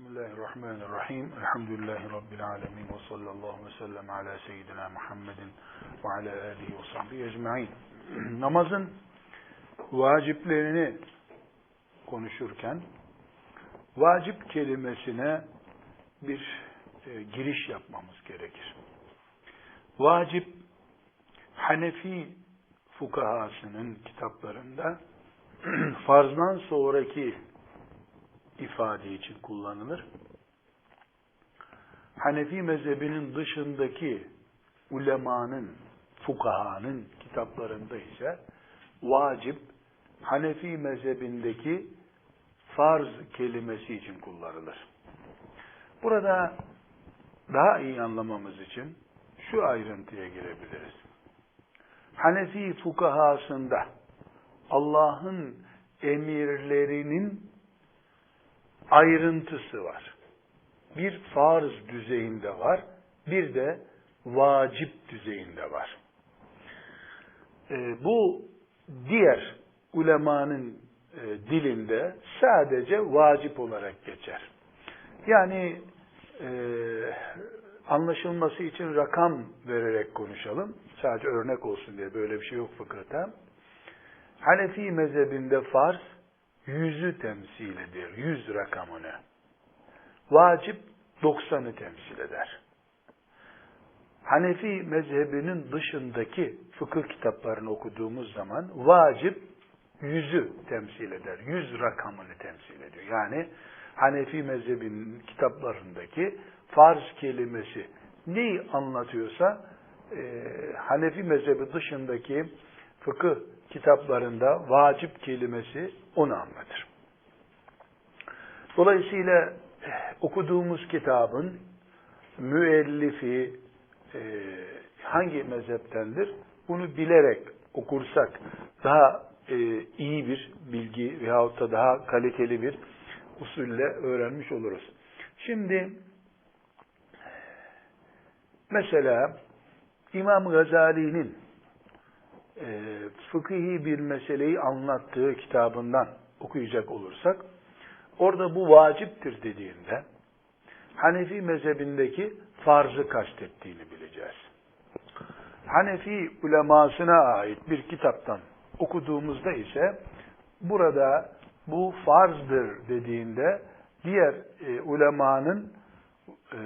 Bismillahirrahmanirrahim. Elhamdülillahi Rabbil alemin. Ve sallallahu ve sellem ala seyyidina Muhammedin ve ala alihi ve sahbihi ecma'in. Namazın vaciplerini konuşurken vacip kelimesine bir e, giriş yapmamız gerekir. Vacip Hanefi fukahasının kitaplarında farzdan sonraki ifade için kullanılır. Hanefi mezhebinin dışındaki ulemanın, fukahanın kitaplarında ise vacip Hanefi mezhebindeki farz kelimesi için kullanılır. Burada daha iyi anlamamız için şu ayrıntıya girebiliriz. Hanefi fukahasında Allah'ın emirlerinin ayrıntısı var. Bir farz düzeyinde var, bir de vacip düzeyinde var. E, bu diğer ulemanın e, dilinde sadece vacip olarak geçer. Yani e, anlaşılması için rakam vererek konuşalım. Sadece örnek olsun diye böyle bir şey yok fıkıhta. Hanefi mezhebinde farz yüzü temsil eder. Yüz rakamını. Vacip 90'ı temsil eder. Hanefi mezhebinin dışındaki fıkıh kitaplarını okuduğumuz zaman vacip yüzü temsil eder. Yüz rakamını temsil ediyor. Yani Hanefi mezhebinin kitaplarındaki farz kelimesi neyi anlatıyorsa e, Hanefi mezhebi dışındaki fıkıh kitaplarında vacip kelimesi onu anlatır. Dolayısıyla eh, okuduğumuz kitabın müellifi e, hangi mezheptendir? Bunu bilerek okursak daha e, iyi bir bilgi veyahut da daha kaliteli bir usulle öğrenmiş oluruz. Şimdi mesela İmam Gazali'nin e, fıkhi bir meseleyi anlattığı kitabından okuyacak olursak, orada bu vaciptir dediğinde, Hanefi mezhebindeki farzı kastettiğini bileceğiz. Hanefi ulemasına ait bir kitaptan okuduğumuzda ise, burada bu farzdır dediğinde, diğer e, ulemanın e,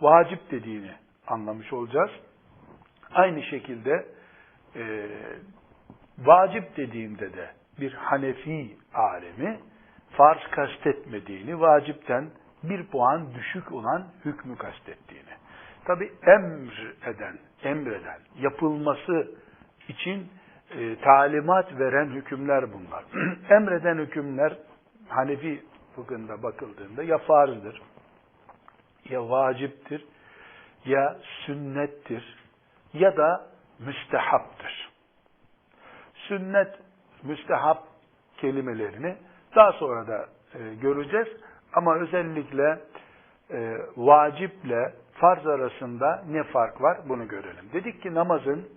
vacip dediğini anlamış olacağız. Aynı şekilde, e, vacip dediğimde de bir Hanefi alemi farz kastetmediğini, vacipten bir puan düşük olan hükmü kastettiğini. Tabi emr eden, emreden, yapılması için e, talimat veren hükümler bunlar. emreden hükümler Hanefi fıkhında bakıldığında ya farzdır, ya vaciptir, ya sünnettir, ya da müstehaptır. Sünnet, müstehap kelimelerini daha sonra da e, göreceğiz. Ama özellikle e, vaciple farz arasında ne fark var bunu görelim. Dedik ki namazın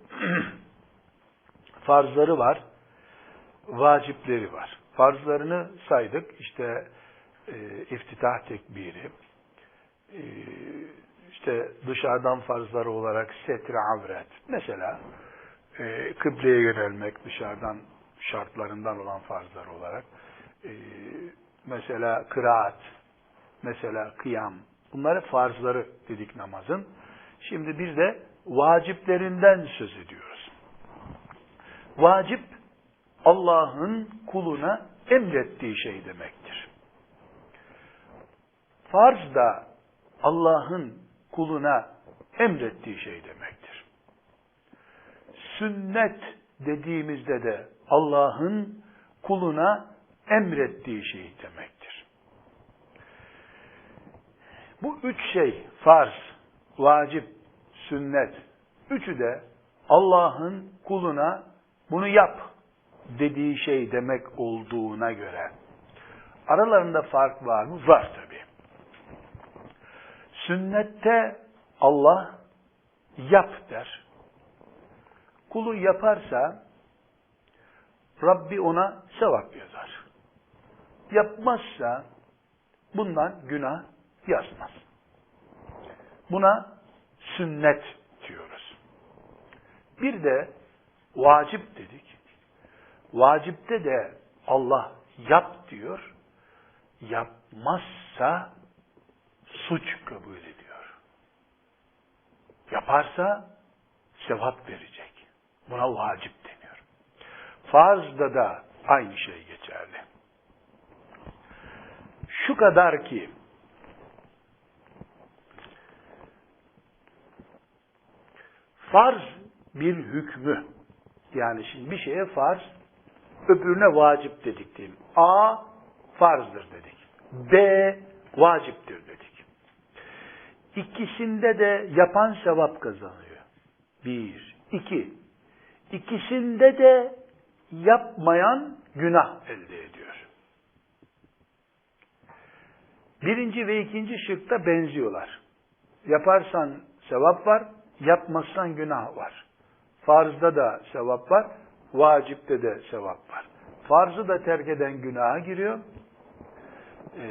farzları var, vacipleri var. Farzlarını saydık. İşte e, iftitah tekbiri, e, işte dışarıdan farzları olarak setre avret. Mesela e, kıbleye yönelmek dışarıdan şartlarından olan farzlar olarak. E, mesela kıraat, mesela kıyam. Bunları farzları dedik namazın. Şimdi bir de vaciplerinden söz ediyoruz. Vacip Allah'ın kuluna emrettiği şey demektir. Farz da Allah'ın kuluna emrettiği şey demektir. Sünnet dediğimizde de Allah'ın kuluna emrettiği şey demektir. Bu üç şey farz, vacip, sünnet, üçü de Allah'ın kuluna bunu yap dediği şey demek olduğuna göre aralarında fark var mı? Var tabi. Sünnette Allah yap der. Kulu yaparsa Rabbi ona sevap yazar. Yapmazsa bundan günah yazmaz. Buna sünnet diyoruz. Bir de vacip dedik. Vacipte de Allah yap diyor. Yapmazsa suç kabul ediyor. Yaparsa sevap verecek. Buna vacip deniyor. Farzda da aynı şey geçerli. Şu kadar ki farz bir hükmü yani şimdi bir şeye farz öbürüne vacip dedik diyeyim. A farzdır dedik. B vaciptir dedik. İkisinde de yapan sevap kazanıyor. Bir. iki. İkisinde de yapmayan günah elde ediyor. Birinci ve ikinci şıkta benziyorlar. Yaparsan sevap var, yapmazsan günah var. Farzda da sevap var, vacipte de sevap var. Farzı da terk eden günaha giriyor. Ee,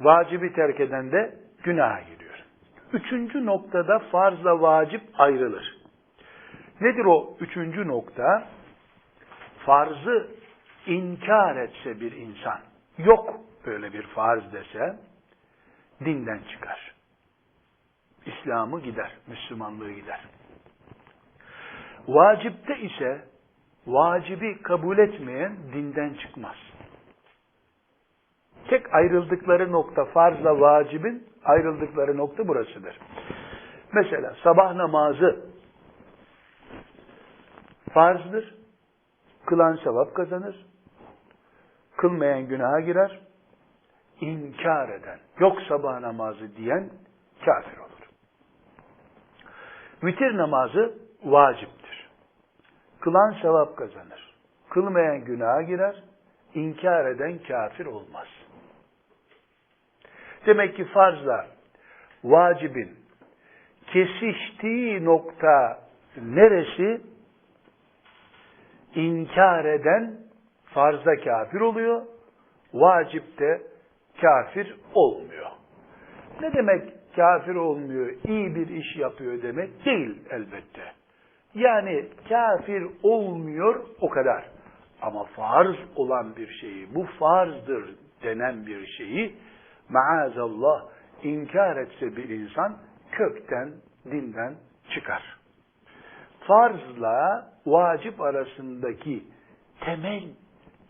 vacibi terk eden de günaha giriyor. Üçüncü noktada farzla vacip ayrılır. Nedir o üçüncü nokta? Farzı inkar etse bir insan, yok böyle bir farz dese, dinden çıkar. İslam'ı gider, Müslümanlığı gider. Vacipte ise vacibi kabul etmeyen dinden çıkmaz. Tek ayrıldıkları nokta farzla vacibin ayrıldıkları nokta burasıdır. Mesela sabah namazı farzdır. Kılan sevap kazanır. Kılmayan günaha girer. İnkar eden, yok sabah namazı diyen kafir olur. Vitir namazı vaciptir. Kılan sevap kazanır. Kılmayan günaha girer. İnkar eden kafir olmaz. Demek ki farzla vacibin kesiştiği nokta neresi? İnkar eden farzda kafir oluyor, vacipte kafir olmuyor. Ne demek kafir olmuyor, iyi bir iş yapıyor demek değil elbette. Yani kafir olmuyor o kadar. Ama farz olan bir şeyi, bu farzdır denen bir şeyi maazallah inkar etse bir insan kökten, dinden çıkar. Farzla vacip arasındaki temel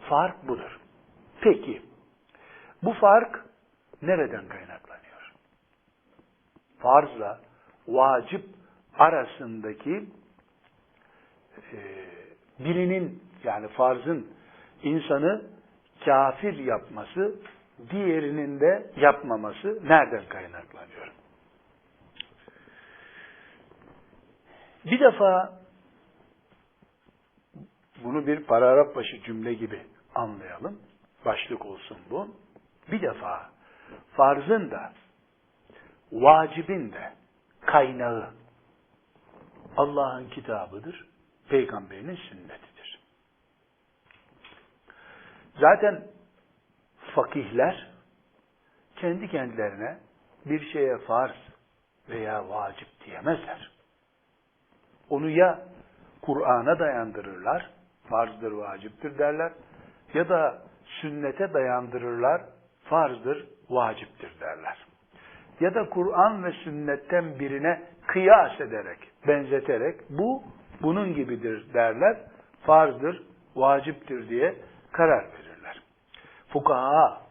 fark budur. Peki, bu fark nereden kaynaklanıyor? Farzla vacip arasındaki e, birinin yani farzın insanı kafir yapması, diğerinin de yapmaması nereden kaynaklanıyor? Bir defa bunu bir paragraf başı cümle gibi anlayalım. Başlık olsun bu. Bir defa farzın da vacibin de kaynağı Allah'ın kitabıdır, peygamberinin sünnetidir. Zaten fakihler kendi kendilerine bir şeye farz veya vacip diyemezler. Onu ya Kur'an'a dayandırırlar, farzdır, vaciptir derler ya da sünnete dayandırırlar, farzdır, vaciptir derler. Ya da Kur'an ve sünnetten birine kıyas ederek, benzeterek bu bunun gibidir derler, farzdır, vaciptir diye karar verirler. Fukaha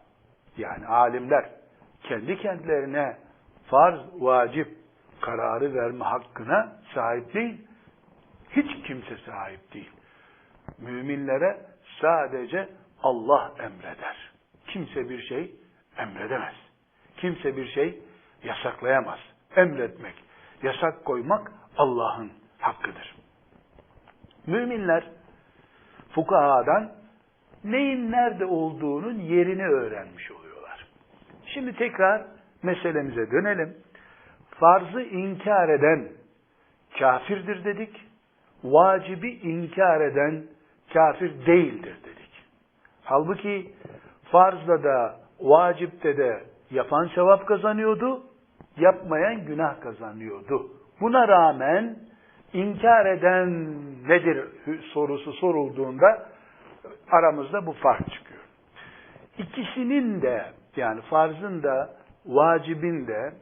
yani alimler kendi kendilerine farz, vacip kararı verme hakkına sahip değil. Hiç kimse sahip değil. Müminlere sadece Allah emreder. Kimse bir şey emredemez. Kimse bir şey yasaklayamaz. Emretmek, yasak koymak Allah'ın hakkıdır. Müminler fukahadan neyin nerede olduğunun yerini öğrenmiş oluyorlar. Şimdi tekrar meselemize dönelim. Farzı inkar eden kafirdir dedik. Vacibi inkar eden kafir değildir dedik. Halbuki farzla da vacipte de yapan sevap kazanıyordu, yapmayan günah kazanıyordu. Buna rağmen inkar eden nedir sorusu sorulduğunda aramızda bu fark çıkıyor. İkisinin de yani farzın da vacibin de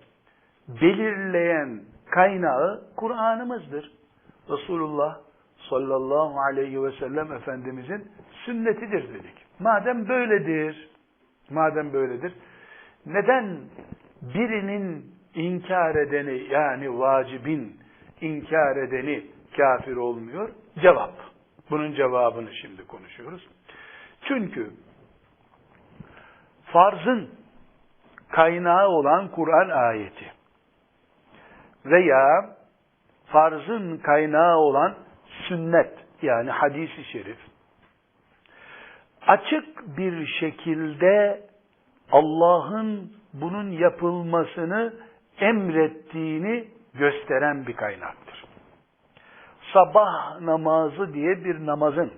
belirleyen kaynağı Kur'an'ımızdır. Resulullah sallallahu aleyhi ve sellem Efendimizin sünnetidir dedik. Madem böyledir, madem böyledir, neden birinin inkar edeni yani vacibin inkar edeni kafir olmuyor? Cevap. Bunun cevabını şimdi konuşuyoruz. Çünkü farzın kaynağı olan Kur'an ayeti veya farzın kaynağı olan sünnet yani hadisi şerif açık bir şekilde Allah'ın bunun yapılmasını emrettiğini gösteren bir kaynaktır. Sabah namazı diye bir namazın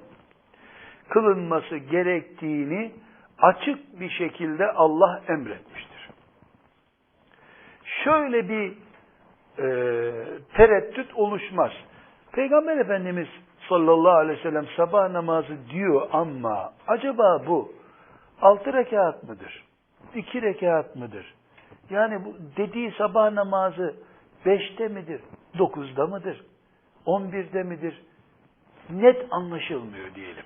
kılınması gerektiğini açık bir şekilde Allah emretmiştir. Şöyle bir e, tereddüt oluşmaz. Peygamber Efendimiz sallallahu aleyhi ve sellem sabah namazı diyor ama acaba bu altı rekat mıdır? iki rekat mıdır? Yani bu dediği sabah namazı beşte midir? Dokuzda mıdır? On birde midir? Net anlaşılmıyor diyelim.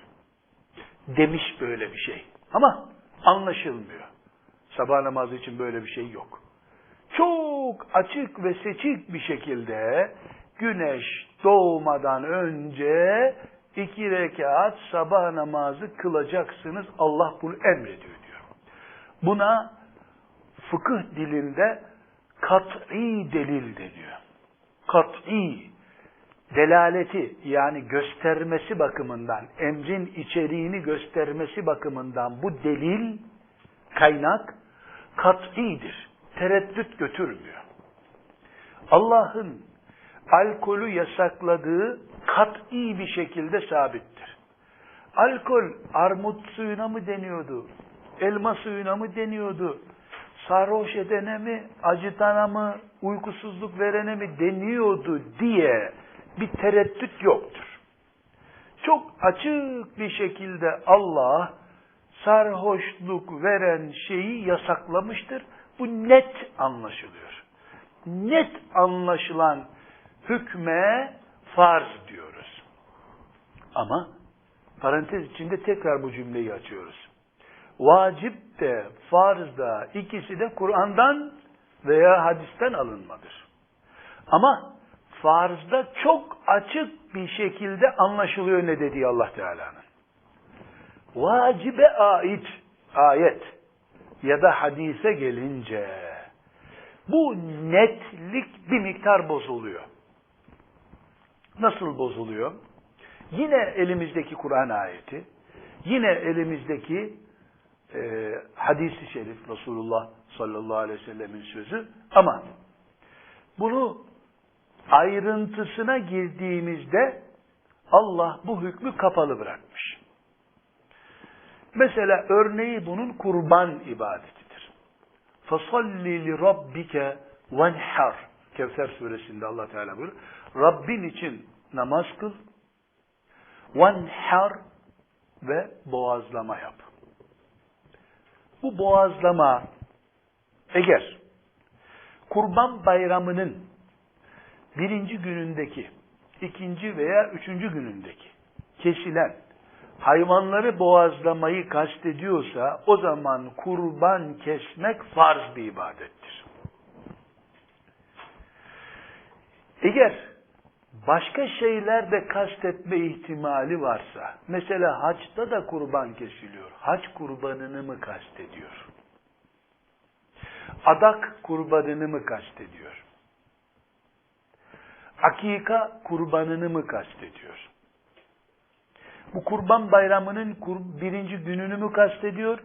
Demiş böyle bir şey. Ama anlaşılmıyor. Sabah namazı için böyle bir şey yok. Çok açık ve seçik bir şekilde güneş doğmadan önce iki rekat sabah namazı kılacaksınız. Allah bunu emrediyor diyor. Buna fıkıh dilinde kat'i delil deniyor. Kat'i delaleti yani göstermesi bakımından, emrin içeriğini göstermesi bakımından bu delil, kaynak kat'idir. Tereddüt götürmüyor. Allah'ın alkolü yasakladığı kat'i bir şekilde sabittir. Alkol armut suyuna mı deniyordu? Elma suyuna mı deniyordu? Sarhoş edene mi, acıtana mı, uykusuzluk verene mi deniyordu diye bir tereddüt yoktur. Çok açık bir şekilde Allah sarhoşluk veren şeyi yasaklamıştır. Bu net anlaşılıyor. Net anlaşılan hükme farz diyoruz. Ama parantez içinde tekrar bu cümleyi açıyoruz. Vacip de, farz da ikisi de Kur'an'dan veya hadisten alınmadır. Ama farzda çok açık bir şekilde anlaşılıyor ne dediği Allah Teala'nın. Vacibe ait ayet ya da hadise gelince bu netlik bir miktar bozuluyor. Nasıl bozuluyor? Yine elimizdeki Kur'an ayeti, yine elimizdeki e, hadis-i şerif Resulullah sallallahu aleyhi ve sellemin sözü ama bunu ayrıntısına girdiğimizde Allah bu hükmü kapalı bırakmış. Mesela örneği bunun kurban ibadetidir. فَصَلِّ لِرَبِّكَ وَنْحَرْ Kevser suresinde Allah Teala buyuruyor. Rabbin için namaz kıl, venhar ve boğazlama yap. Bu boğazlama eğer kurban bayramının birinci günündeki, ikinci veya üçüncü günündeki kesilen hayvanları boğazlamayı kastediyorsa o zaman kurban kesmek farz bir ibadettir. Eğer başka şeyler de kastetme ihtimali varsa, mesela haçta da kurban kesiliyor. Haç kurbanını mı kastediyor? Adak kurbanını mı kastediyor? Akika kurbanını mı kastediyor? Bu kurban bayramının birinci gününü mü kastediyor?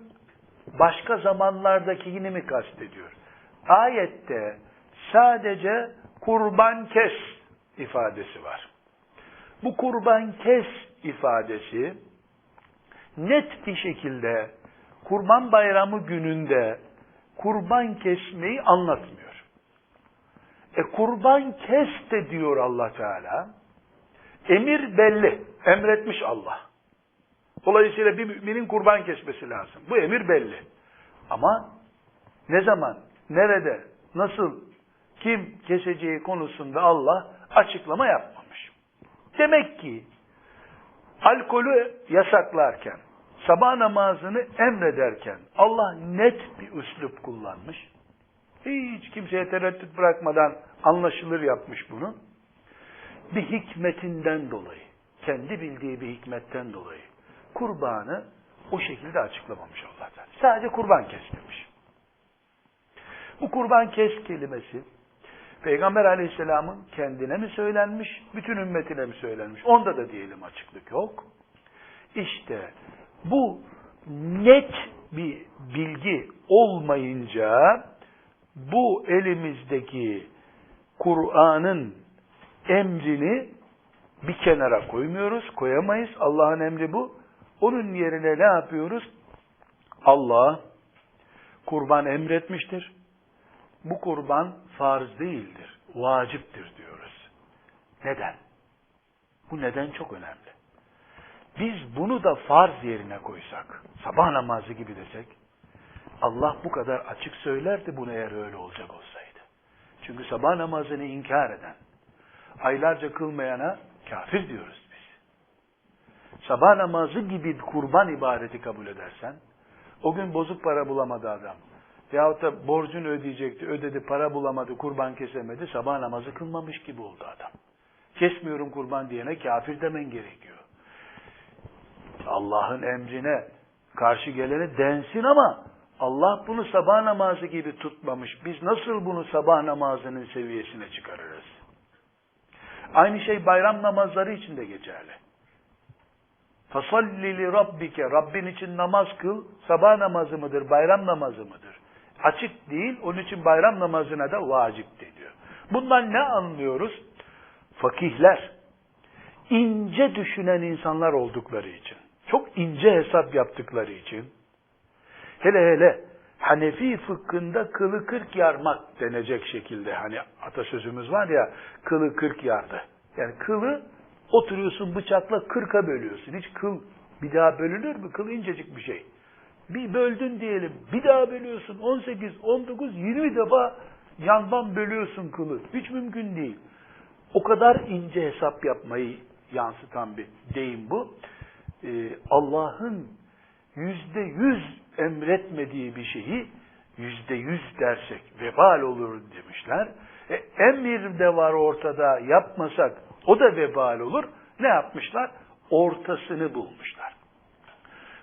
Başka zamanlardaki yine mi kastediyor? Ayette sadece kurban kes ifadesi var. Bu kurban kes ifadesi net bir şekilde Kurban bayramı gününde kurban kesmeyi anlatmıyor. E kurban kes de diyor Allah Teala. Emir belli. Emretmiş Allah. Dolayısıyla bir müminin kurban kesmesi lazım. Bu emir belli. Ama ne zaman, nerede, nasıl, kim keseceği konusunda Allah açıklama yapmamış. Demek ki alkolü yasaklarken, sabah namazını emrederken Allah net bir üslup kullanmış. Hiç kimseye tereddüt bırakmadan anlaşılır yapmış bunu. Bir hikmetinden dolayı, kendi bildiği bir hikmetten dolayı kurbanı o şekilde açıklamamış Allah Teala. Sadece kurban kes demiş. Bu kurban kes kelimesi Peygamber aleyhisselamın kendine mi söylenmiş, bütün ümmetine mi söylenmiş? Onda da diyelim açıklık yok. İşte bu net bir bilgi olmayınca bu elimizdeki Kur'an'ın emrini bir kenara koymuyoruz, koyamayız. Allah'ın emri bu. Onun yerine ne yapıyoruz? Allah kurban emretmiştir. Bu kurban farz değildir, vaciptir diyoruz. Neden? Bu neden çok önemli. Biz bunu da farz yerine koysak, sabah namazı gibi desek, Allah bu kadar açık söylerdi bunu eğer öyle olacak olsaydı. Çünkü sabah namazını inkar eden, aylarca kılmayana kafir diyoruz biz. Sabah namazı gibi kurban ibadeti kabul edersen, o gün bozuk para bulamadı adam. Veyahut da borcunu ödeyecekti, ödedi, para bulamadı, kurban kesemedi, sabah namazı kılmamış gibi oldu adam. Kesmiyorum kurban diyene kafir demen gerekiyor. Allah'ın emrine karşı gelene densin ama Allah bunu sabah namazı gibi tutmamış. Biz nasıl bunu sabah namazının seviyesine çıkarırız? Aynı şey bayram namazları için de geçerli. Fasalli li rabbike. Rabbin için namaz kıl. Sabah namazı mıdır, bayram namazı mıdır? Açık değil. Onun için bayram namazına da vacip deniyor. Bundan ne anlıyoruz? Fakihler, ince düşünen insanlar oldukları için, çok ince hesap yaptıkları için, hele hele Hanefi fıkhında kılı kırk yarmak denecek şekilde, hani atasözümüz var ya, kılı kırk yardı. Yani kılı oturuyorsun bıçakla kırka bölüyorsun. Hiç kıl bir daha bölünür mü? Kıl incecik bir şey. Bir böldün diyelim, bir daha bölüyorsun. 18, 19, 20 defa yandan bölüyorsun kılı. Hiç mümkün değil. O kadar ince hesap yapmayı yansıtan bir deyim bu. Ee, Allah'ın yüzde yüz emretmediği bir şeyi yüzde yüz dersek vebal olur demişler. E, emir de var ortada yapmasak o da vebal olur. Ne yapmışlar? Ortasını bulmuşlar.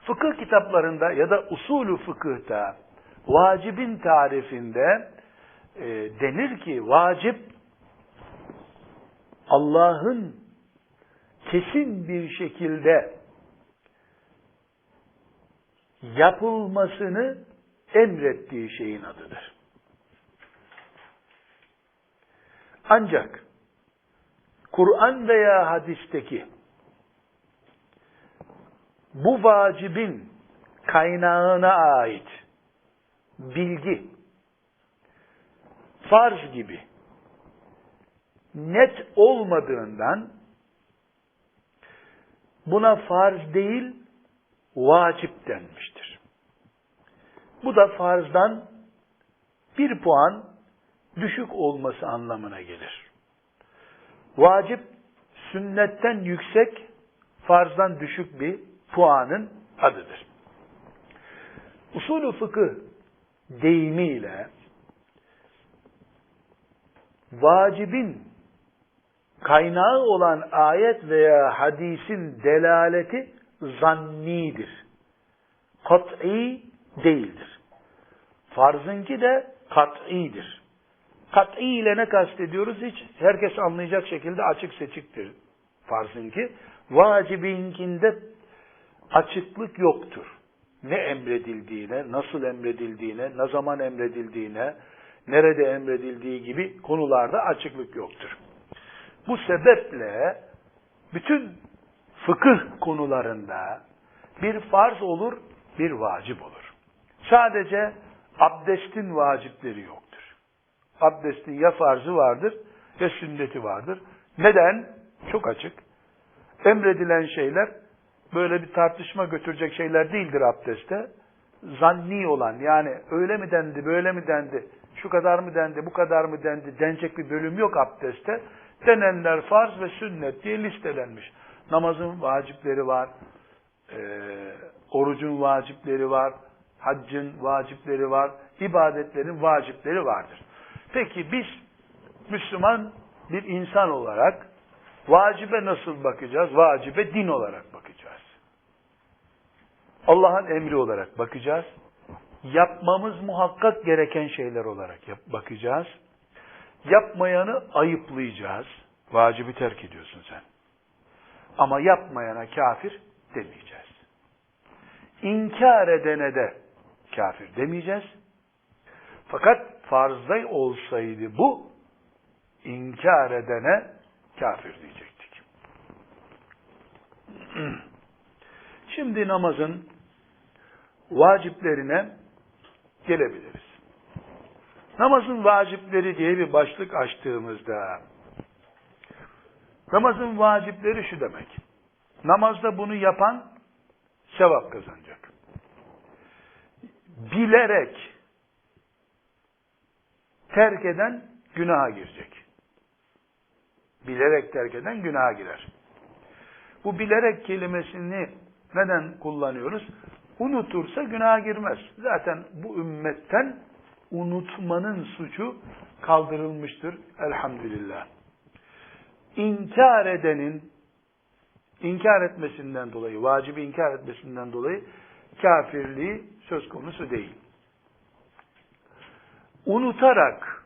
Fıkıh kitaplarında ya da usulü fıkıhta vacibin tarifinde e, denir ki vacip Allah'ın kesin bir şekilde yapılmasını emrettiği şeyin adıdır. Ancak Kur'an veya hadisteki bu vacibin kaynağına ait bilgi farz gibi net olmadığından buna farz değil vacip denmiştir. Bu da farzdan bir puan düşük olması anlamına gelir. Vacip sünnetten yüksek, farzdan düşük bir puanın adıdır. Usulü fıkıh deyimiyle vacibin kaynağı olan ayet veya hadisin delaleti zannidir. Kat'i değildir. Farzınki de kat'idir. Kat'i ile ne kastediyoruz? Hiç herkes anlayacak şekilde açık seçiktir farzınki. Vacibinkinde açıklık yoktur. Ne emredildiğine, nasıl emredildiğine, ne zaman emredildiğine, nerede emredildiği gibi konularda açıklık yoktur. Bu sebeple bütün fıkıh konularında bir farz olur, bir vacip olur. Sadece abdestin vacipleri yoktur. Abdestin ya farzı vardır ya sünneti vardır. Neden? Çok açık. Emredilen şeyler böyle bir tartışma götürecek şeyler değildir abdeste. Zanni olan yani öyle mi dendi, böyle mi dendi, şu kadar mı dendi, bu kadar mı dendi denecek bir bölüm yok abdeste. Denenler farz ve sünnet diye listelenmiş. Namazın vacipleri var, e, orucun vacipleri var, haccın vacipleri var, ibadetlerin vacipleri vardır. Peki biz Müslüman bir insan olarak vacibe nasıl bakacağız? Vacibe din olarak bakacağız. Allah'ın emri olarak bakacağız. Yapmamız muhakkak gereken şeyler olarak yap bakacağız. Yapmayanı ayıplayacağız. Vacibi terk ediyorsun sen. Ama yapmayana kafir demeyeceğiz. İnkar edene de kafir demeyeceğiz. Fakat farzda olsaydı bu, inkar edene kafir diyecektik. Şimdi namazın vaciplerine gelebiliriz. Namazın vacipleri diye bir başlık açtığımızda namazın vacipleri şu demek. Namazda bunu yapan sevap kazanacak. Bilerek terk eden günaha girecek. Bilerek terk eden günaha girer. Bu bilerek kelimesini neden kullanıyoruz? Unutursa günaha girmez. Zaten bu ümmetten unutmanın suçu kaldırılmıştır. Elhamdülillah. İnkar edenin inkar etmesinden dolayı, vacibi inkar etmesinden dolayı kafirliği söz konusu değil. Unutarak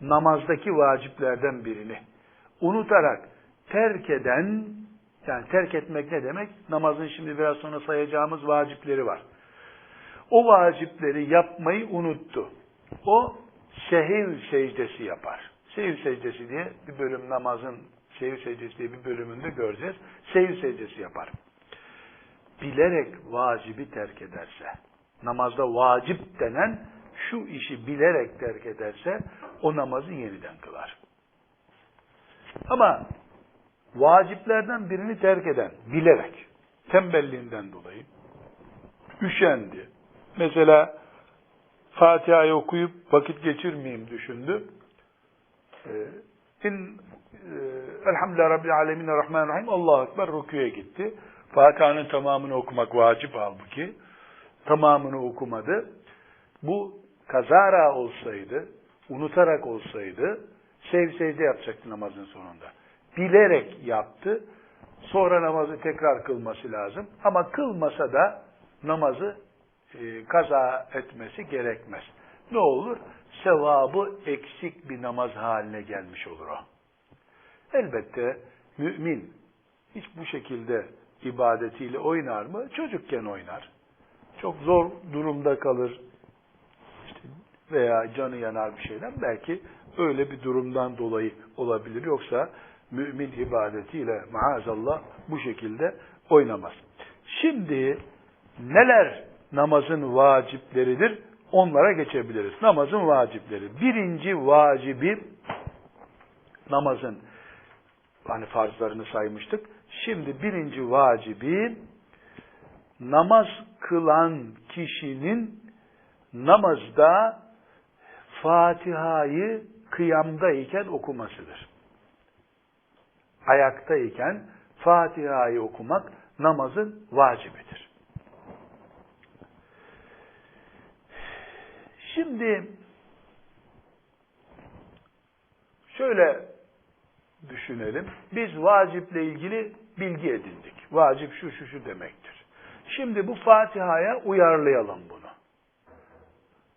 namazdaki vaciplerden birini unutarak terk eden yani terk etmek ne demek? Namazın şimdi biraz sonra sayacağımız vacipleri var. O vacipleri yapmayı unuttu. O sehiv secdesi yapar. Sehiv secdesi diye bir bölüm namazın sehiv secdesi diye bir bölümünde göreceğiz. Sehiv secdesi yapar. Bilerek vacibi terk ederse, namazda vacip denen şu işi bilerek terk ederse o namazı yeniden kılar. Ama vaciplerden birini terk eden, bilerek, tembelliğinden dolayı, üşendi. Mesela Fatiha'yı okuyup vakit geçirmeyeyim düşündü. Ee, in e, Elhamdülillah Rabbil Alemin Rahman Rahim Allahu Ekber rüküye gitti. Fatiha'nın tamamını okumak vacip halbuki. Tamamını okumadı. Bu kazara olsaydı, unutarak olsaydı sev secde yapacaktı namazın sonunda. Bilerek yaptı. Sonra namazı tekrar kılması lazım. Ama kılmasa da namazı e, kaza etmesi gerekmez. Ne olur? Sevabı eksik bir namaz haline gelmiş olur o. Elbette mümin hiç bu şekilde ibadetiyle oynar mı? Çocukken oynar. Çok zor durumda kalır. İşte veya canı yanar bir şeyden. Belki öyle bir durumdan dolayı olabilir. Yoksa mümin ibadetiyle maazallah bu şekilde oynamaz. Şimdi neler namazın vacipleridir? Onlara geçebiliriz. Namazın vacipleri. Birinci vacibi namazın hani farzlarını saymıştık. Şimdi birinci vacibi namaz kılan kişinin namazda Fatiha'yı kıyamdayken okumasıdır. Ayaktayken Fatiha'yı okumak namazın vacibidir. Şimdi şöyle düşünelim. Biz vaciple ilgili bilgi edindik. Vacip şu şu şu demektir. Şimdi bu Fatiha'ya uyarlayalım bunu.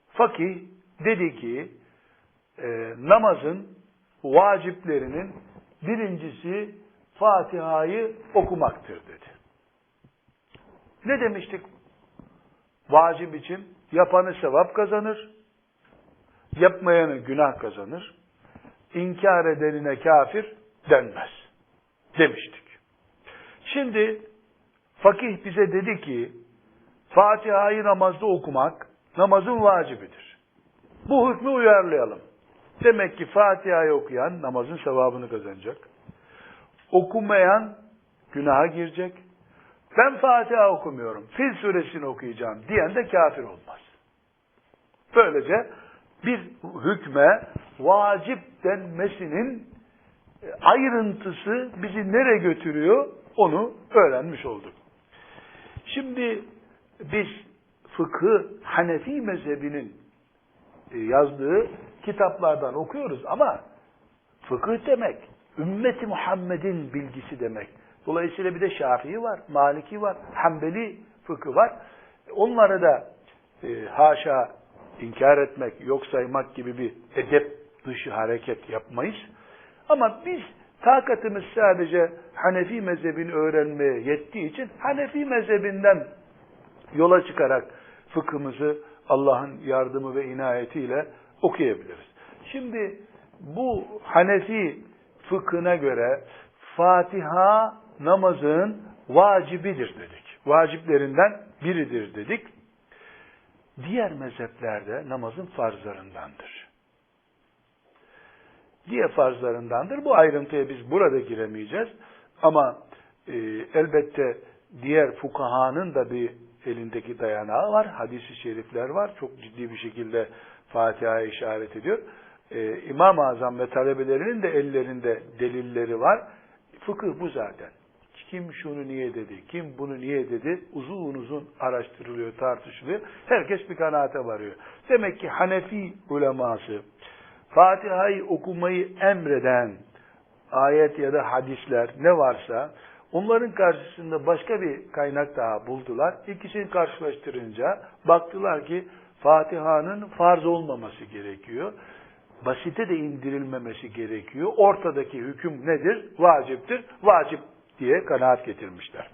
Fakih dedi ki e, namazın vaciplerinin birincisi Fatiha'yı okumaktır dedi. Ne demiştik? Vacip için yapanı sevap kazanır, yapmayanı günah kazanır, inkar edenine kafir denmez demiştik. Şimdi fakih bize dedi ki Fatiha'yı namazda okumak namazın vacibidir. Bu hükmü uyarlayalım. Demek ki Fatiha'yı okuyan namazın sevabını kazanacak. Okumayan günaha girecek. Ben Fatiha okumuyorum, Fil suresini okuyacağım diyen de kafir olmaz. Böylece bir hükme vacip denmesinin ayrıntısı bizi nereye götürüyor onu öğrenmiş olduk. Şimdi biz fıkı Hanefi mezhebinin e, yazdığı kitaplardan okuyoruz ama fıkıh demek ümmeti Muhammed'in bilgisi demek. Dolayısıyla bir de Şafii var, Maliki var, Hanbeli fıkı var. Onları da e, haşa inkar etmek, yok saymak gibi bir edep dışı hareket yapmayız. Ama biz takatımız sadece Hanefi mezhebini öğrenmeye yettiği için Hanefi mezhebinden yola çıkarak fıkhımızı Allah'ın yardımı ve inayetiyle okuyabiliriz. Şimdi bu Hanefi fıkhına göre Fatiha namazın vacibidir dedik. Vaciplerinden biridir dedik. Diğer mezheplerde namazın farzlarındandır. Diğer farzlarındandır. Bu ayrıntıya biz burada giremeyeceğiz. Ama e, elbette diğer fukahanın da bir elindeki dayanağı var. Hadis-i şerifler var. Çok ciddi bir şekilde Fatiha'ya işaret ediyor. Ee, İmam-ı Azam ve talebelerinin de ellerinde delilleri var. Fıkıh bu zaten. Kim şunu niye dedi, kim bunu niye dedi uzun uzun araştırılıyor, tartışılıyor. Herkes bir kanaate varıyor. Demek ki Hanefi uleması Fatiha'yı okumayı emreden ayet ya da hadisler ne varsa Onların karşısında başka bir kaynak daha buldular. İkisini karşılaştırınca baktılar ki Fatiha'nın farz olmaması gerekiyor. Basite de indirilmemesi gerekiyor. Ortadaki hüküm nedir? Vaciptir. Vacip diye kanaat getirmişler.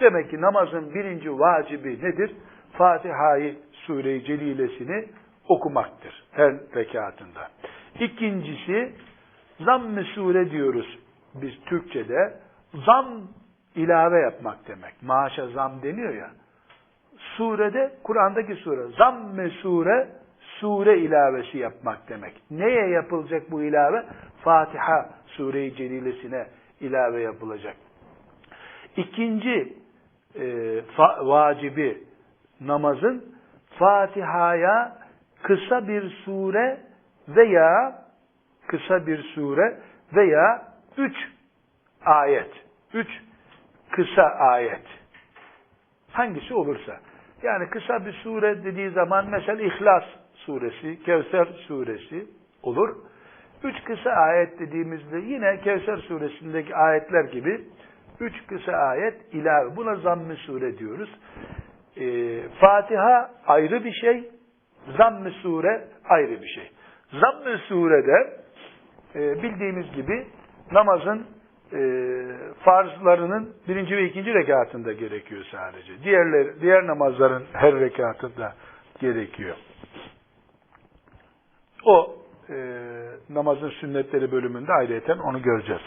Demek ki namazın birinci vacibi nedir? Fatiha'yı Sure-i Celilesini okumaktır her rekatında. İkincisi zamm-ı sure diyoruz biz Türkçe'de zam ilave yapmak demek. Maaşa zam deniyor ya. Surede, Kur'an'daki sure, zamm-ı sure, sure ilavesi yapmak demek. Neye yapılacak bu ilave? Fatiha sure-i celilesine ilave yapılacak. İkinci e, fa, vacibi namazın Fatiha'ya kısa bir sure veya kısa bir sure veya üç ayet Üç, kısa ayet. Hangisi olursa. Yani kısa bir sure dediği zaman mesela İhlas suresi, Kevser suresi olur. Üç kısa ayet dediğimizde yine Kevser suresindeki ayetler gibi üç kısa ayet ilave. Buna zamm-ı sure diyoruz. Ee, Fatiha ayrı bir şey, zamm-ı sure ayrı bir şey. Zamm-ı surede e, bildiğimiz gibi namazın e, farzlarının birinci ve ikinci rekatında gerekiyor sadece. Diğerler, diğer namazların her rekatında gerekiyor. O e, namazın sünnetleri bölümünde ayrıyeten onu göreceğiz.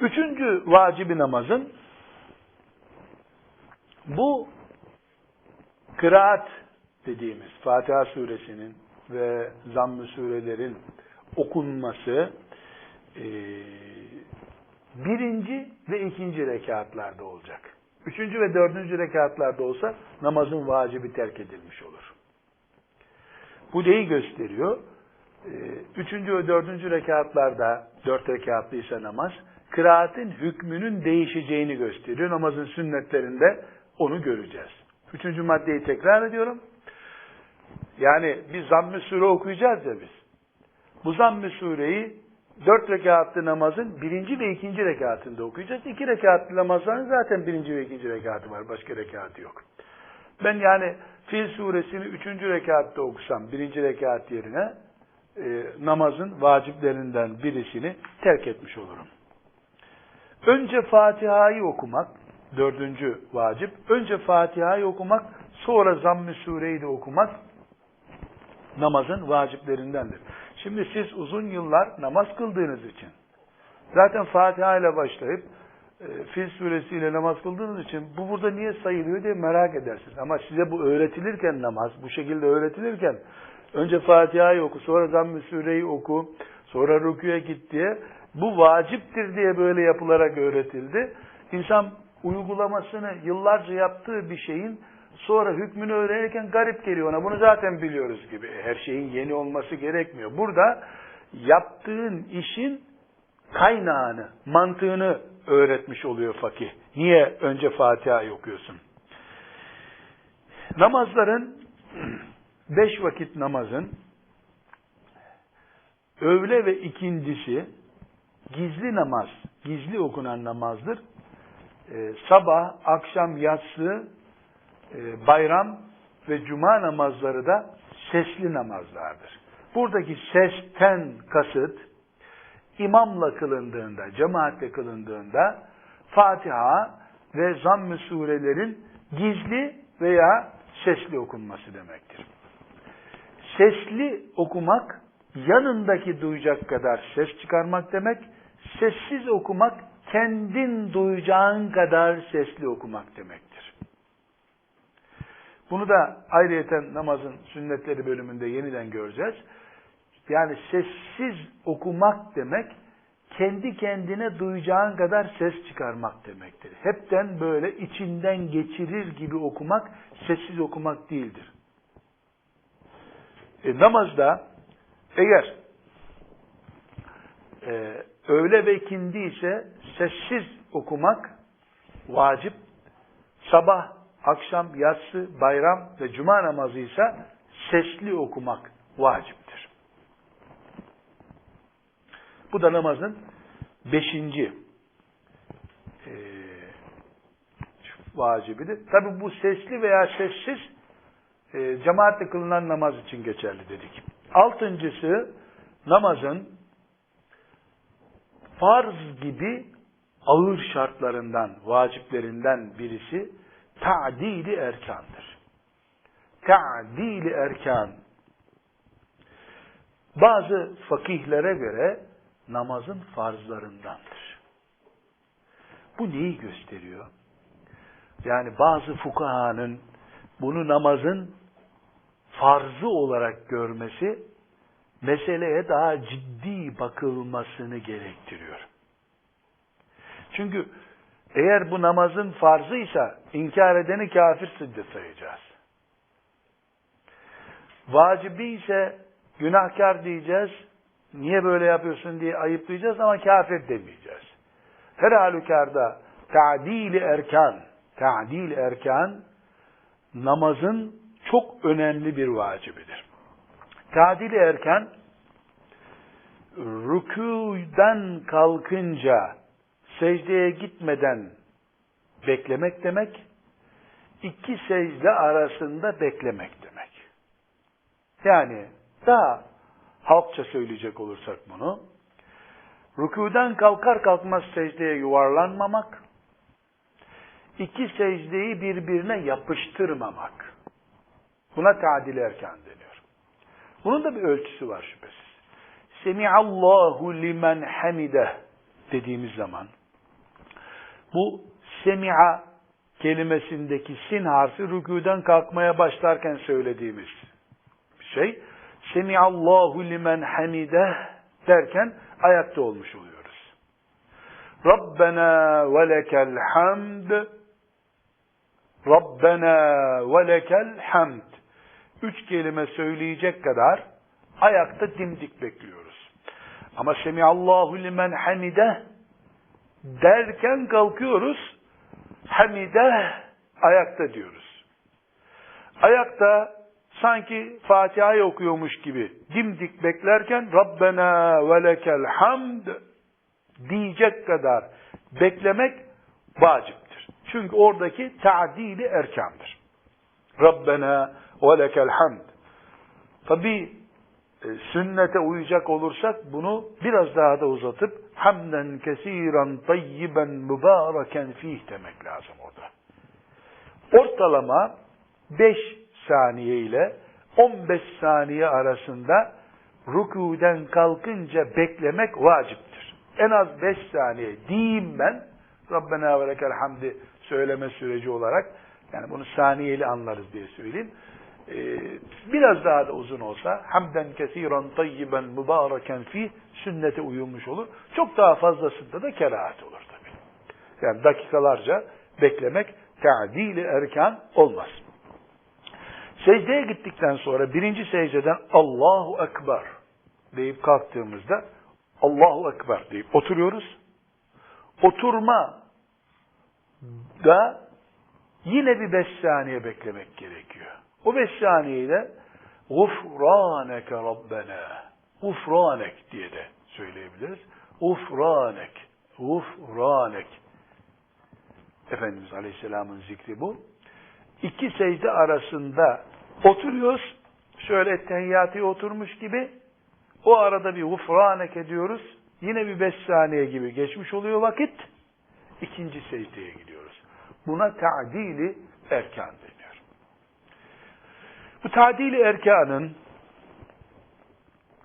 Üçüncü vacibi namazın bu kıraat dediğimiz Fatiha suresinin ve zamm-ı surelerin okunması e, birinci ve ikinci rekatlarda olacak. Üçüncü ve dördüncü rekatlarda olsa namazın vacibi terk edilmiş olur. Bu neyi gösteriyor? E, üçüncü ve dördüncü rekatlarda, dört rekatlıysa namaz, kıraatin hükmünün değişeceğini gösteriyor. Namazın sünnetlerinde onu göreceğiz. Üçüncü maddeyi tekrar ediyorum. Yani biz zamm-ı sure okuyacağız ya biz. Bu zamm-ı sureyi dört rekatlı namazın birinci ve ikinci rekatında okuyacağız. İki rekatlı namazların zaten birinci ve ikinci rekatı var. Başka rekatı yok. Ben yani Fil suresini üçüncü rekatta okusam birinci rekat yerine e, namazın vaciplerinden birisini terk etmiş olurum. Önce Fatiha'yı okumak, dördüncü vacip. Önce Fatiha'yı okumak, sonra Zamm-ı Sure'yi de okumak namazın vaciplerindendir. Şimdi siz uzun yıllar namaz kıldığınız için zaten Fatiha ile başlayıp e, Fil suresiyle namaz kıldığınız için bu burada niye sayılıyor diye merak edersiniz. Ama size bu öğretilirken namaz, bu şekilde öğretilirken önce Fatiha'yı oku, sonra Zamm-ı Sure'yi oku, sonra rüküye git diye bu vaciptir diye böyle yapılarak öğretildi. İnsan uygulamasını yıllarca yaptığı bir şeyin sonra hükmünü öğrenirken garip geliyor ona. Bunu zaten biliyoruz gibi. Her şeyin yeni olması gerekmiyor. Burada yaptığın işin kaynağını, mantığını öğretmiş oluyor fakih. Niye önce Fatiha okuyorsun? Namazların beş vakit namazın öğle ve ikindisi gizli namaz, gizli okunan namazdır. Ee, sabah, akşam, yatsı, e, bayram ve cuma namazları da sesli namazlardır. Buradaki sesten kasıt, imamla kılındığında, cemaatle kılındığında Fatiha ve zamm-ı surelerin gizli veya sesli okunması demektir. Sesli okumak yanındaki duyacak kadar ses çıkarmak demek. Sessiz okumak kendin duyacağın kadar sesli okumak demektir. Bunu da ayrıyeten namazın sünnetleri bölümünde yeniden göreceğiz. Yani sessiz okumak demek kendi kendine duyacağın kadar ses çıkarmak demektir. Hepten böyle içinden geçirir gibi okumak sessiz okumak değildir. E, namazda eğer e, öğle ve ikindi ise sessiz okumak vacip, sabah, akşam, yatsı, bayram ve cuma namazı ise sesli okumak vaciptir. Bu da namazın beşinci e, vacibidir. Tabi bu sesli veya sessiz e, cemaatle kılınan namaz için geçerli dedik. Altıncısı namazın farz gibi ağır şartlarından, vaciplerinden birisi ta'dili erkandır. Ta'dili erkan. Bazı fakihlere göre namazın farzlarındandır. Bu neyi gösteriyor? Yani bazı fukahanın bunu namazın farzı olarak görmesi meseleye daha ciddi bakılmasını gerektiriyor. Çünkü eğer bu namazın farzıysa inkar edeni kafir sıddı sayacağız. Vacibi ise günahkar diyeceğiz, niye böyle yapıyorsun diye ayıplayacağız ama kafir demeyeceğiz. Her halükarda ta'dili erkan, ta'dil erkan namazın çok önemli bir vacibidir. Tadil erken rükûden kalkınca secdeye gitmeden beklemek demek, iki secde arasında beklemek demek. Yani daha halkça söyleyecek olursak bunu, rükûden kalkar kalkmaz secdeye yuvarlanmamak, iki secdeyi birbirine yapıştırmamak. Buna tadil erken deniyor. Bunun da bir ölçüsü var şüphesiz. Semiallahu limen hamide dediğimiz zaman bu semi'a kelimesindeki sin harfi rükûden kalkmaya başlarken söylediğimiz şey Semiallahu limen hamide derken ayakta olmuş oluyoruz. Rabbena ve lekel hamd Rabbena ve lekel hamd üç kelime söyleyecek kadar ayakta dimdik bekliyoruz. Ama Semiallahu limen hamide derken kalkıyoruz. Hamide ayakta diyoruz. Ayakta sanki Fatiha'yı okuyormuş gibi dimdik beklerken Rabbena ve lekel hamd diyecek kadar beklemek vaciptir. Çünkü oradaki ta'dili erkandır. Rabbena ve lekel hamd. Tabi e, sünnete uyacak olursak bunu biraz daha da uzatıp hamden kesiran tayyiben mübareken fih demek lazım orada. Ortalama 5 saniye ile 15 saniye arasında rükûden kalkınca beklemek vaciptir. En az 5 saniye diyeyim ben, Rabbena ve lekel hamdi söyleme süreci olarak yani bunu saniyeli anlarız diye söyleyeyim. Ee, biraz daha da uzun olsa hamden kesiran tayyiben mübareken fi sünnete uyulmuş olur. Çok daha fazlasında da kerahat olur tabi. Yani dakikalarca beklemek ta'dili erkan olmaz. Secdeye gittikten sonra birinci secdeden Allahu Ekber deyip kalktığımızda Allahu Ekber deyip oturuyoruz. Oturma da yine bir beş saniye beklemek gerekiyor. O beş saniyeyle Gufraneke Rabbena Gufranek diye de söyleyebiliriz. Gufranek Gufranek Efendimiz Aleyhisselam'ın zikri bu. İki secde arasında oturuyoruz. Şöyle tehiyyatı oturmuş gibi o arada bir gufranek ediyoruz. Yine bir beş saniye gibi geçmiş oluyor vakit. İkinci secdeye gidiyoruz. Buna ta'dili erkan. Bu ta'dili erkanın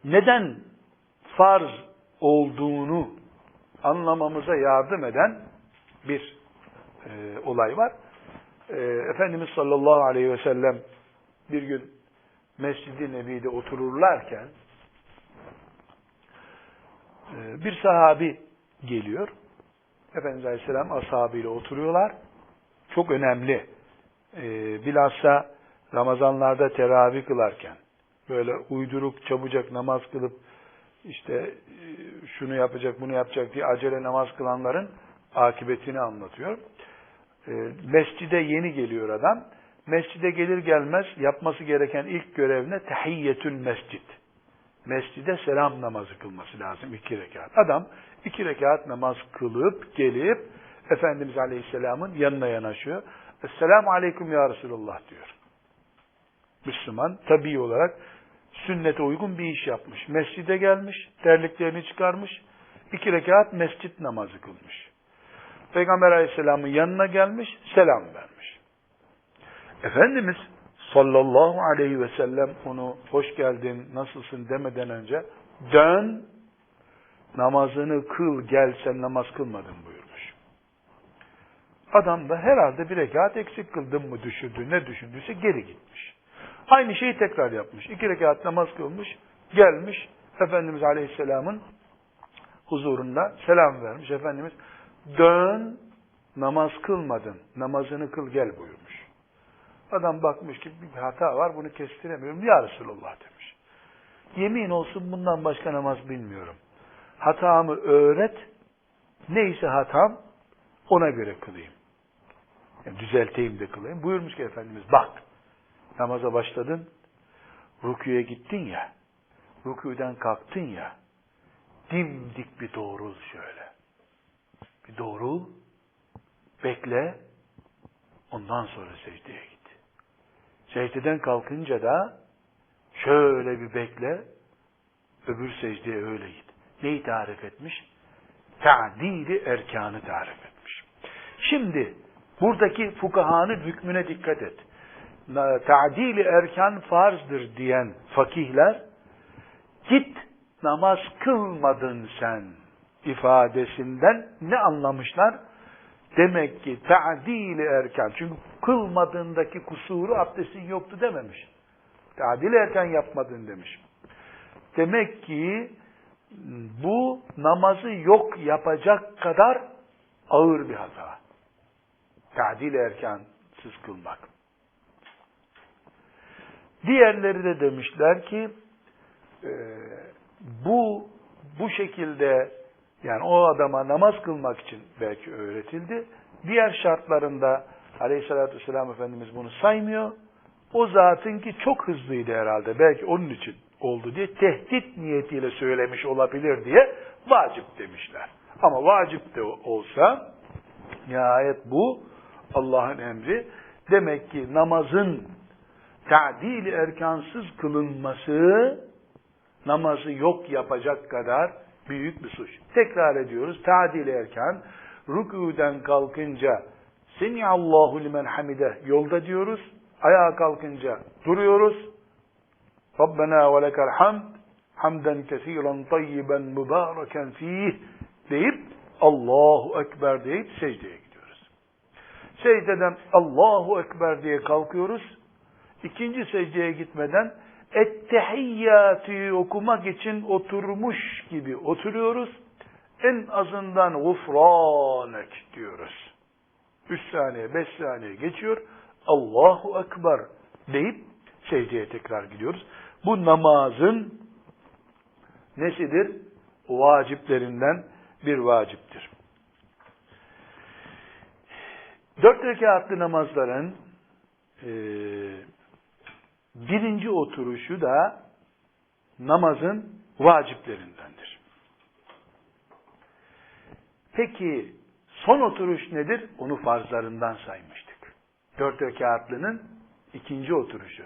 neden farz olduğunu anlamamıza yardım eden bir e, olay var. E, Efendimiz sallallahu aleyhi ve sellem bir gün Mescid-i Nebi'de otururlarken e, bir sahabi geliyor. Efendimiz Aleyhisselam ashabıyla oturuyorlar. Çok önemli. E, bilhassa Ramazanlarda teravih kılarken böyle uyduruk çabucak namaz kılıp işte e, şunu yapacak bunu yapacak diye acele namaz kılanların akıbetini anlatıyor. E, mescide yeni geliyor adam. Mescide gelir gelmez yapması gereken ilk görev ne? Tehiyyetül mescid. Mescide selam namazı kılması lazım iki rekat. Adam iki rekat namaz kılıp gelip Efendimiz Aleyhisselam'ın yanına yanaşıyor. Esselamu Aleyküm Ya Resulullah diyor. Müslüman tabi olarak sünnete uygun bir iş yapmış. Mescide gelmiş, terliklerini çıkarmış, iki rekat mescit namazı kılmış. Peygamber Aleyhisselam'ın yanına gelmiş, selam vermiş. Efendimiz sallallahu aleyhi ve sellem onu hoş geldin, nasılsın demeden önce dön, namazını kıl, gel sen namaz kılmadın buyurmuş. Adam da herhalde bir rekat eksik kıldım mı düşündü, ne düşündüyse geri gitmiş. Aynı şeyi tekrar yapmış. İki rekat namaz kılmış, gelmiş, Efendimiz Aleyhisselam'ın huzurunda selam vermiş. Efendimiz dön, namaz kılmadın, namazını kıl gel buyurmuş. Adam bakmış ki bir hata var, bunu kestiremiyorum. Ya Resulullah demiş. Yemin olsun bundan başka namaz bilmiyorum. Hatamı öğret, neyse hatam ona göre kılayım. Yani düzelteyim de kılayım. Buyurmuş ki Efendimiz bak namaza başladın, rüküye gittin ya, rüküden kalktın ya, dimdik bir doğrul şöyle. Bir doğrul, bekle, ondan sonra secdeye git. Secdeden kalkınca da şöyle bir bekle, öbür secdeye öyle git. Neyi tarif etmiş? Ta'dili erkanı tarif etmiş. Şimdi buradaki fukahanın hükmüne dikkat et ta'dili erkan farzdır diyen fakihler git namaz kılmadın sen ifadesinden ne anlamışlar? Demek ki ta'dili erkan. Çünkü kılmadığındaki kusuru abdestin yoktu dememiş. Ta'dili erkan yapmadın demiş. Demek ki bu namazı yok yapacak kadar ağır bir hata. Ta'dil erkansız kılmak. Diğerleri de demişler ki e, bu bu şekilde yani o adama namaz kılmak için belki öğretildi. Diğer şartlarında Aleyhisselatü Vesselam Efendimiz bunu saymıyor. O zatın ki çok hızlıydı herhalde. Belki onun için oldu diye tehdit niyetiyle söylemiş olabilir diye vacip demişler. Ama vacip de olsa nihayet bu Allah'ın emri. Demek ki namazın ta'dil erkansız kılınması namazı yok yapacak kadar büyük bir suç. Tekrar ediyoruz. Ta'dil erkan rükûden kalkınca Allahu limen hamide yolda diyoruz. Ayağa kalkınca duruyoruz. Rabbena ve lekel hamd hamden kesiren tayyiben mübareken fih deyip Allahu Ekber deyip secdeye gidiyoruz. Secdeden Allahu Ekber diye kalkıyoruz. İkinci secdeye gitmeden Ettehiyyatı okumak için oturmuş gibi oturuyoruz. En azından gufranek diyoruz. Üç saniye, beş saniye geçiyor. Allahu Ekber deyip secdeye tekrar gidiyoruz. Bu namazın nesidir? Vaciplerinden bir vaciptir. Dört rekatlı namazların e, birinci oturuşu da namazın vaciplerindendir. Peki son oturuş nedir? Onu farzlarından saymıştık. Dört rekatlının ikinci oturuşu.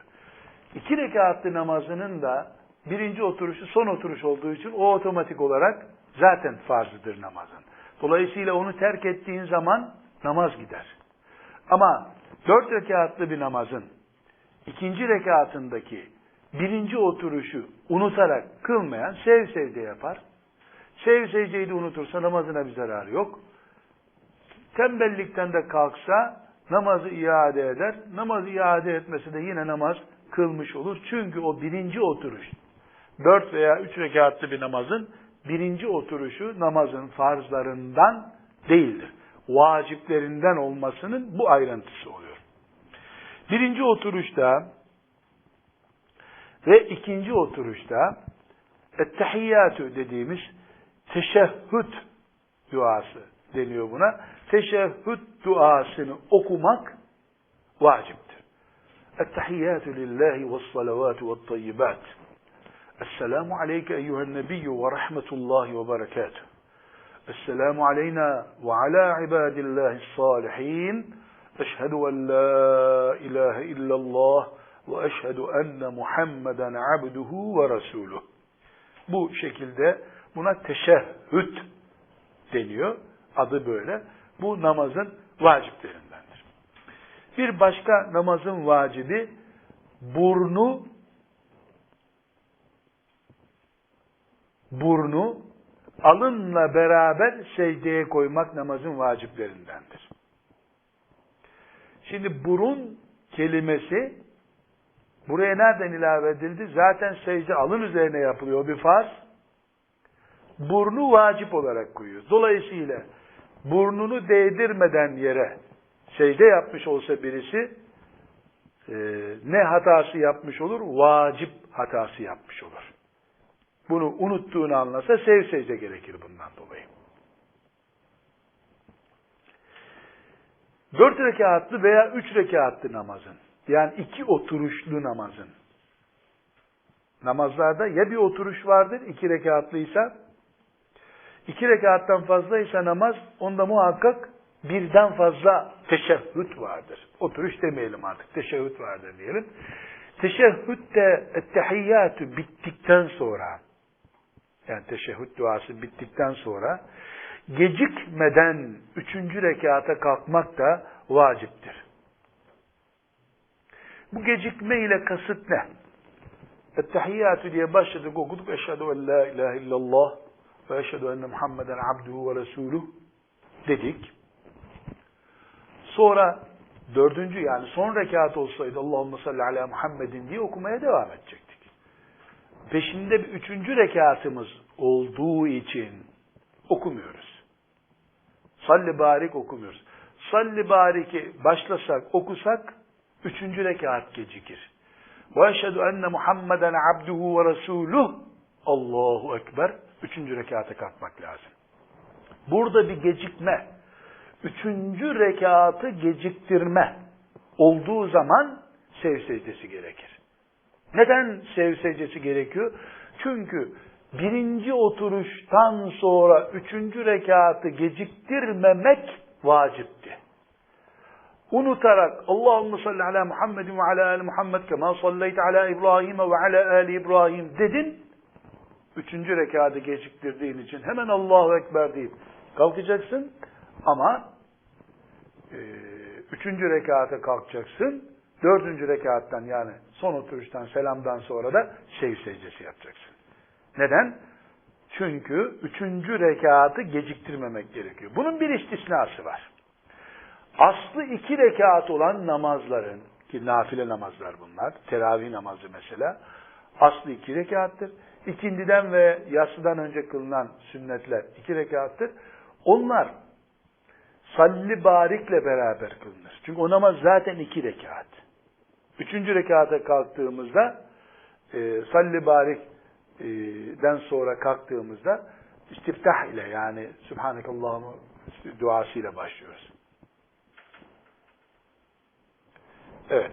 İki rekatlı namazının da birinci oturuşu son oturuş olduğu için o otomatik olarak zaten farzıdır namazın. Dolayısıyla onu terk ettiğin zaman namaz gider. Ama dört rekatlı bir namazın ikinci rekatındaki birinci oturuşu unutarak kılmayan sev sevde yapar. Sev sevdeyi de unutursa namazına bir zararı yok. Tembellikten de kalksa namazı iade eder. Namazı iade etmesi de yine namaz kılmış olur. Çünkü o birinci oturuş, dört veya üç rekatlı bir namazın birinci oturuşu namazın farzlarından değildir. Vaciplerinden olmasının bu ayrıntısı oluyor. Birinci oturuşta ve ikinci oturuşta ettehiyyatü dediğimiz teşehhüd duası deniyor buna. Teşehhüd duasını okumak vaciptir. Ettehiyyatü lillahi ve salavatu ve tayyibat. Esselamu aleyke eyyühen nebiyyü ve rahmetullahi ve berekatuhu. Esselamu aleyna ve ala ibadillahi salihin. Eşhedü en la ilahe illallah ve eşhedü enne Muhammeden abduhu ve resuluh. Bu şekilde buna teşehhüd deniyor. Adı böyle. Bu namazın vaciplerindendir. Bir başka namazın vacibi burnu burnu alınla beraber secdeye koymak namazın vaciplerindendir. Şimdi burun kelimesi buraya nereden ilave edildi? Zaten secde alın üzerine yapılıyor bir farz. Burnu vacip olarak koyuyor. Dolayısıyla burnunu değdirmeden yere secde yapmış olsa birisi e, ne hatası yapmış olur? Vacip hatası yapmış olur. Bunu unuttuğunu anlasa sev secde gerekir bundan dolayı. Dört rekatlı veya üç rekatlı namazın, yani iki oturuşlu namazın, namazlarda ya bir oturuş vardır, iki rekatlıysa, iki rekattan fazlaysa namaz, onda muhakkak birden fazla teşehhüt vardır. Oturuş demeyelim artık, teşehhüt vardır diyelim. Teşehhüt de ettehiyyatü bittikten sonra, yani teşehhüd duası bittikten sonra, gecikmeden üçüncü rekata kalkmak da vaciptir. Bu gecikme ile kasıt ne? Ettehiyyatü diye başladık okuduk. Eşhedü en la ilahe illallah ve eşhedü enne Muhammeden abduhu ve resuluh dedik. Sonra dördüncü yani son rekat olsaydı Allahümme salli ala Muhammedin diye okumaya devam edecektik. Peşinde bir üçüncü rekatımız olduğu için okumuyoruz. Salli barik okumuyoruz. Salli bariki başlasak, okusak, üçüncü rekat gecikir. Ve eşhedü enne Muhammeden abduhu ve resuluh. Allahu Ekber. Üçüncü rekata kalkmak lazım. Burada bir gecikme, üçüncü rekatı geciktirme olduğu zaman sev secdesi gerekir. Neden sev secdesi gerekiyor? Çünkü birinci oturuştan sonra üçüncü rekatı geciktirmemek vacipti. Unutarak Allahümme salli ala Muhammedin ve ala ali Muhammed kema salleyt ala İbrahim ve ala ali İbrahim dedin. Üçüncü rekatı geciktirdiğin için hemen Allahu Ekber deyip kalkacaksın. Ama e, üçüncü rekata kalkacaksın. Dördüncü rekattan yani son oturuştan selamdan sonra da şey secdesi yapacaksın. Neden? Çünkü üçüncü rekatı geciktirmemek gerekiyor. Bunun bir istisnası var. Aslı iki rekat olan namazların, ki nafile namazlar bunlar, teravih namazı mesela, aslı iki rekattır. İkindiden ve yatsıdan önce kılınan sünnetler iki rekattır. Onlar salli barikle beraber kılınır. Çünkü o namaz zaten iki rekat. Üçüncü rekata kalktığımızda e, salli barik'den sonra kalktığımızda istiftah ile yani Subhanakallahumma duasıyla başlıyoruz. Evet.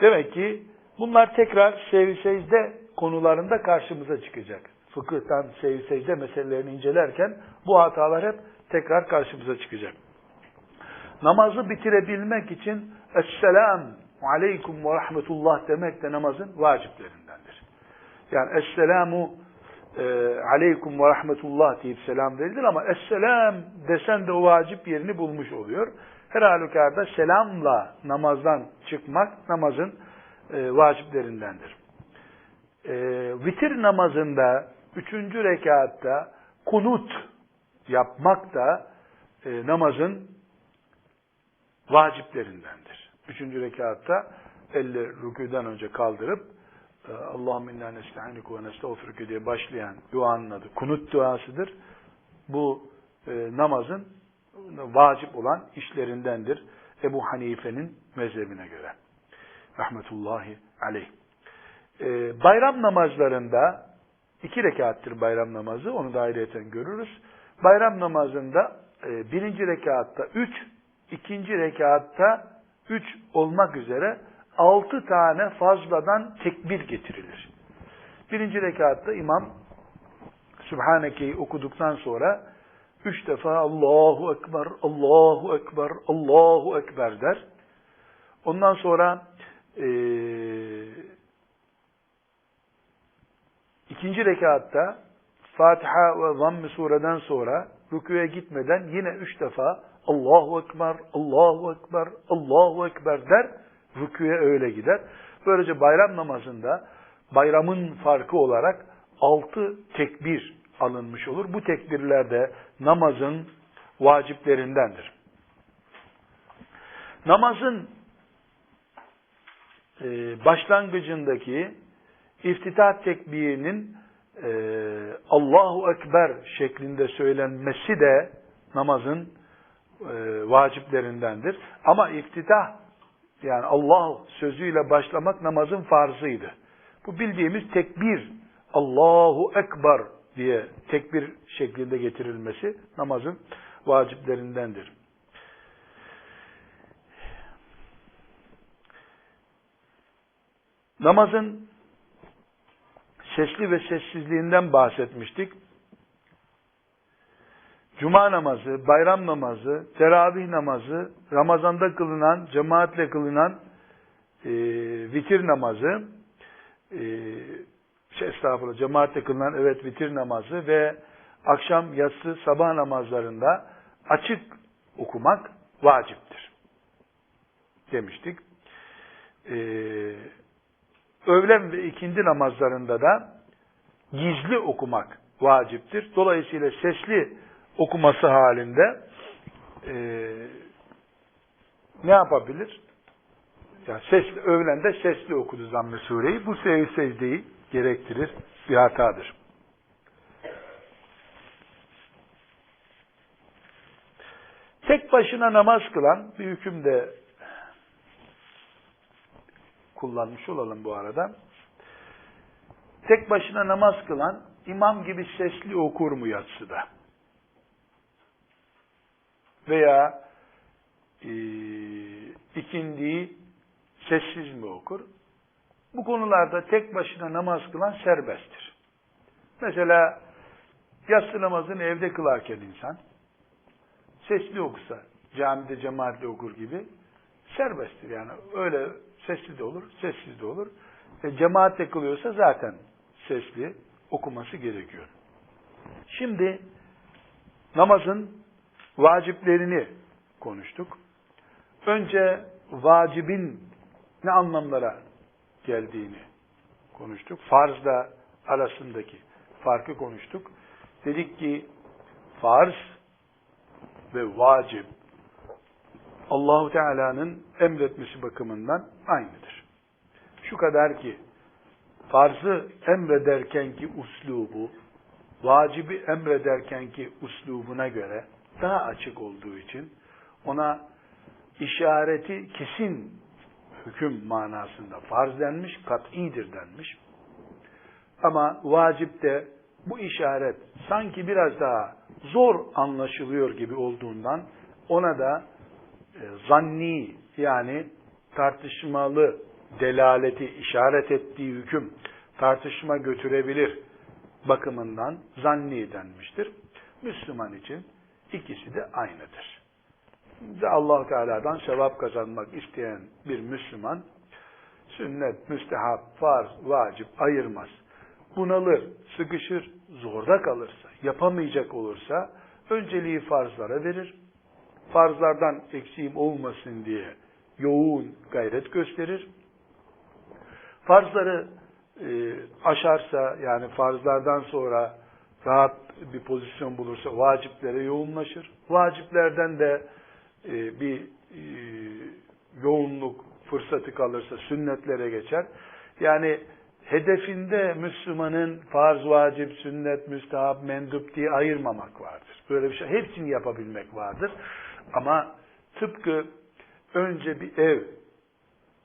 Demek ki bunlar tekrar sev secde konularında karşımıza çıkacak. Fıkıhtan sev secde meselelerini incelerken bu hatalar hep tekrar karşımıza çıkacak. Namazı bitirebilmek için Esselam Aleyküm ve Rahmetullah demek de namazın vaciplerindendir. Yani Esselamu e, Aleyküm ve Rahmetullah deyip selam verilir ama Esselam desen de o vacip yerini bulmuş oluyor. Her halükarda selamla namazdan çıkmak namazın e, vaciplerindendir. E, vitir namazında üçüncü rekatta kunut yapmak da e, namazın vaciplerindendir. Üçüncü rekatta elle rüküden önce kaldırıp e, Allahümme inna nesta'inuku ve nestağfiruke diye başlayan duanın adı kunut duasıdır. Bu e, namazın vacip olan işlerindendir. Ebu Hanife'nin mezhebine göre. Rahmetullahi aleyh. E, bayram namazlarında iki rekattır bayram namazı. Onu da ayrıyeten görürüz. Bayram namazında e, birinci rekatta üç, ikinci rekatta üç olmak üzere altı tane fazladan tekbir getirilir. Birinci rekatta imam Sübhaneke'yi okuduktan sonra üç defa Allahu Ekber, Allahu Ekber, Allahu Ekber der. Ondan sonra e, ikinci rekatta Fatiha ve Zamm-ı sureden sonra rüküye gitmeden yine üç defa Allahu Ekber, Allahu Ekber, Allahu Ekber der. Rüküye öyle gider. Böylece bayram namazında bayramın farkı olarak altı tekbir alınmış olur. Bu tekbirler de namazın vaciplerindendir. Namazın e, başlangıcındaki iftitah tekbirinin e, Allahu Ekber şeklinde söylenmesi de namazın e, vaciplerindendir. Ama iftitah yani Allah sözüyle başlamak namazın farzıydı. Bu bildiğimiz tekbir Allahu Ekber diye tekbir şeklinde getirilmesi namazın vaciplerindendir. Namazın sesli ve sessizliğinden bahsetmiştik. Cuma namazı, bayram namazı, teravih namazı, Ramazan'da kılınan, cemaatle kılınan e, vitir namazı, e, şey estağfurullah, cemaatle kılınan evet vitir namazı ve akşam, yatsı, sabah namazlarında açık okumak vaciptir. Demiştik. Ee, öğlen ve ikindi namazlarında da gizli okumak vaciptir. Dolayısıyla sesli okuması halinde e, ne yapabilir? Yani sesli, öğlende sesli okudu zamm sureyi. Bu secdeyi gerektirir. Bir hatadır. Tek başına namaz kılan bir hüküm de kullanmış olalım bu arada. Tek başına namaz kılan imam gibi sesli okur mu yatsıda? Veya e, ikindiyi sessiz mi okur? Bu konularda tek başına namaz kılan serbesttir. Mesela yatsı namazını evde kılarken insan sesli okusa, camide cemaatle okur gibi serbesttir. Yani öyle sesli de olur, sessiz de olur. E, cemaatle kılıyorsa zaten sesli okuması gerekiyor. Şimdi namazın vaciplerini konuştuk. Önce vacibin ne anlamlara geldiğini konuştuk. Farzla arasındaki farkı konuştuk. Dedik ki farz ve vacip Allahu Teala'nın emretmesi bakımından aynıdır. Şu kadar ki farzı emrederken ki uslubu, vacibi emrederken ki uslubuna göre daha açık olduğu için ona işareti kesin hüküm manasında farz denmiş, kat'idir denmiş. Ama vacipte bu işaret sanki biraz daha zor anlaşılıyor gibi olduğundan ona da e, zanni yani tartışmalı delaleti işaret ettiği hüküm tartışma götürebilir bakımından zanni denmiştir. Müslüman için ikisi de aynıdır. Ve allah Teala'dan sevap kazanmak isteyen bir Müslüman sünnet, müstehap, farz, vacip ayırmaz. Bunalır, sıkışır, zorda kalırsa, yapamayacak olursa önceliği farzlara verir. Farzlardan eksiğim olmasın diye yoğun gayret gösterir. Farzları e, aşarsa yani farzlardan sonra rahat bir pozisyon bulursa vaciplere yoğunlaşır. Vaciplerden de e, bir e, yoğunluk fırsatı kalırsa sünnetlere geçer. Yani hedefinde Müslümanın farz, vacip, sünnet, müstahap, mendup diye ayırmamak vardır. Böyle bir şey. Hepsini yapabilmek vardır. Ama tıpkı önce bir ev,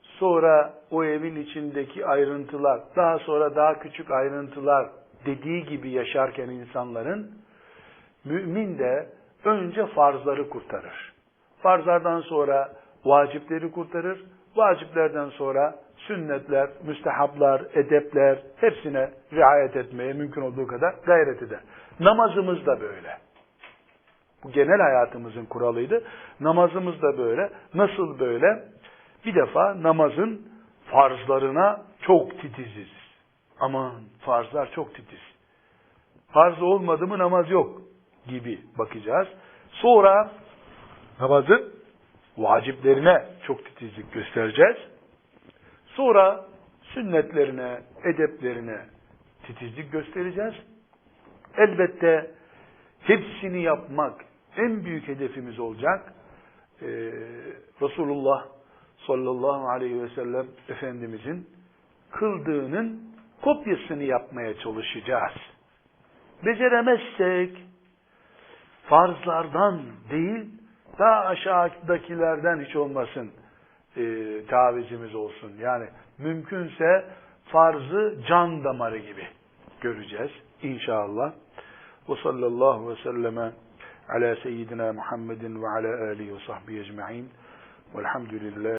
sonra o evin içindeki ayrıntılar, daha sonra daha küçük ayrıntılar dediği gibi yaşarken insanların mümin de önce farzları kurtarır. Farzlardan sonra vacipleri kurtarır. Vaciplerden sonra sünnetler, müstehaplar, edepler hepsine riayet etmeye mümkün olduğu kadar gayret eder. Namazımız da böyle. Bu genel hayatımızın kuralıydı. Namazımız da böyle. Nasıl böyle? Bir defa namazın farzlarına çok titiziz. Aman farzlar çok titiz. Farz olmadı mı namaz yok gibi bakacağız. Sonra namazın vaciplerine çok titizlik göstereceğiz. Sonra sünnetlerine, edeplerine titizlik göstereceğiz. Elbette hepsini yapmak en büyük hedefimiz olacak. Ee, Resulullah sallallahu aleyhi ve sellem Efendimizin kıldığının kopyasını yapmaya çalışacağız. Beceremezsek farzlardan değil daha aşağıdakilerden hiç olmasın e, tavizimiz olsun. Yani mümkünse farzı can damarı gibi göreceğiz inşallah. Ve sallallahu ve selleme ala seyyidina Muhammedin ve ala alihi ve sahbihi ecma'in velhamdülillah